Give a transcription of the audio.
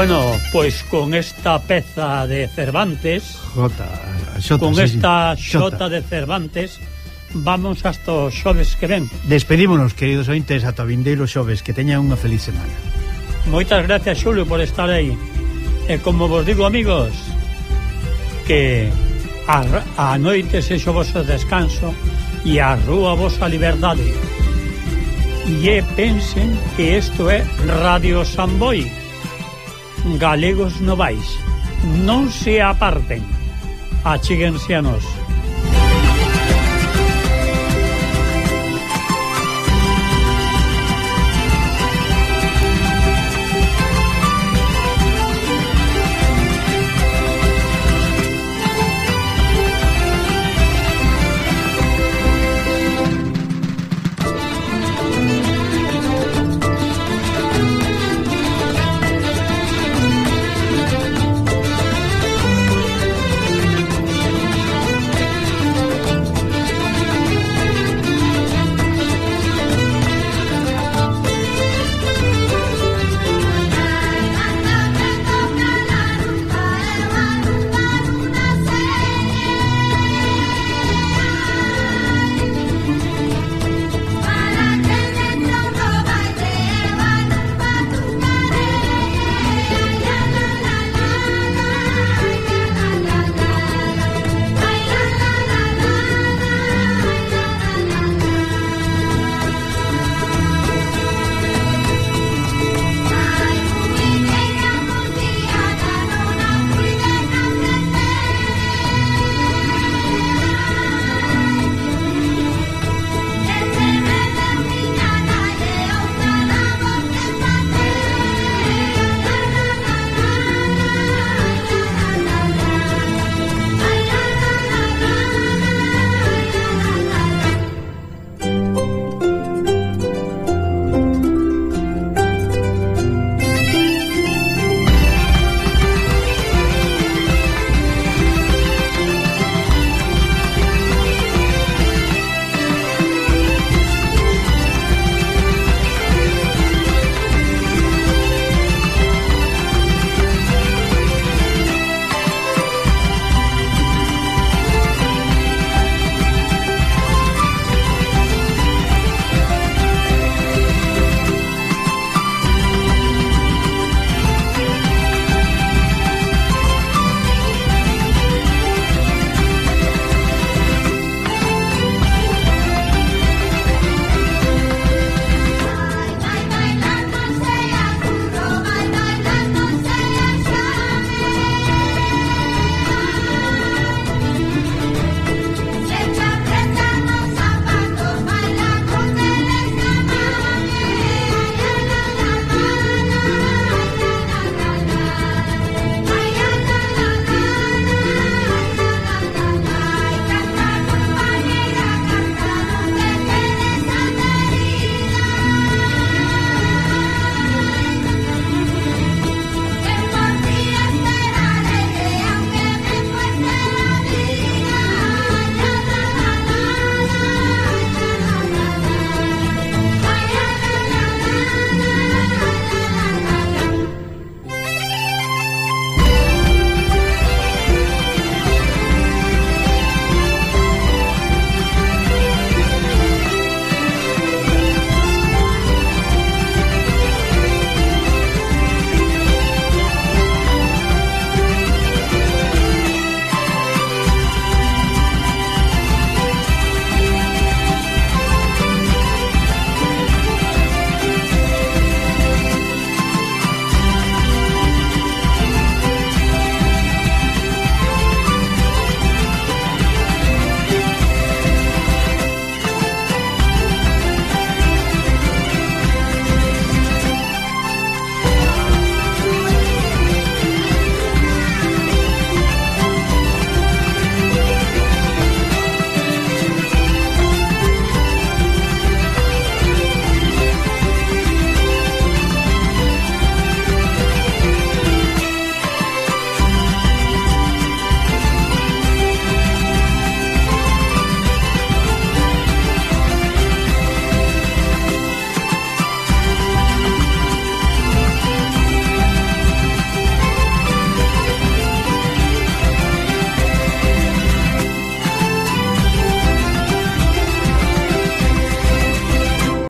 Bueno, pois con esta peza de Cervantes Jota, xota, Con sí, esta xota, xota de Cervantes Vamos hasta os xoves que ven. Despedímonos, queridos ointes, ata vindeiro xoves Que teñan unha feliz semana. Moitas gracias, Xulio, por estar aí. E como vos digo, amigos Que a, a noite sexo vosso descanso E a rúa vosa liberdade. E pensen que isto é Radio Samboy galegos novais. Non se aparten. Achíguense a nós.